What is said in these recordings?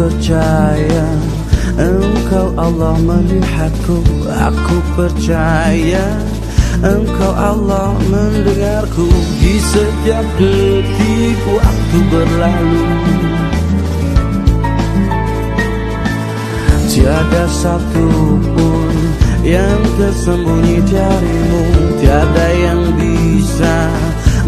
percaya Engkau Allah melihatku Aku percaya Engkau Allah mendengarku Di setiap detik waktu berlalu. Tiada satu pun yang tersembunyi darimu Tiada yang bisa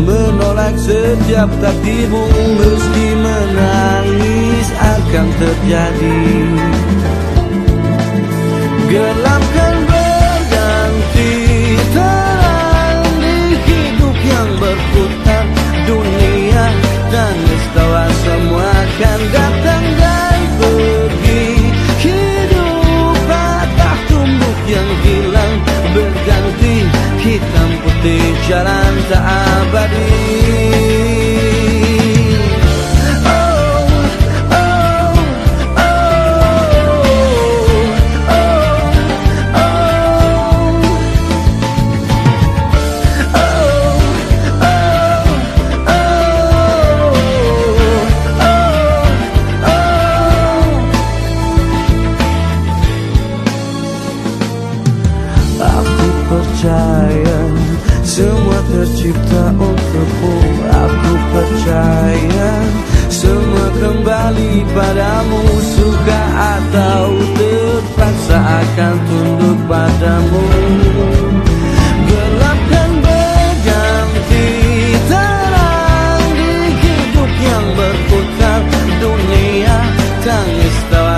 menolak setiap takdirmu Mesti menangis akan terjadi. Gelap kan berganti terang di hidup yang berputar Dunia dan istawa percaya. Semua tercipta untukmu Aku percaya. Semua kembali padamu Suka atau terpaksa akan tunduk padamu. Gelap dan Terang hidup yang berputar Dunia tangis tawa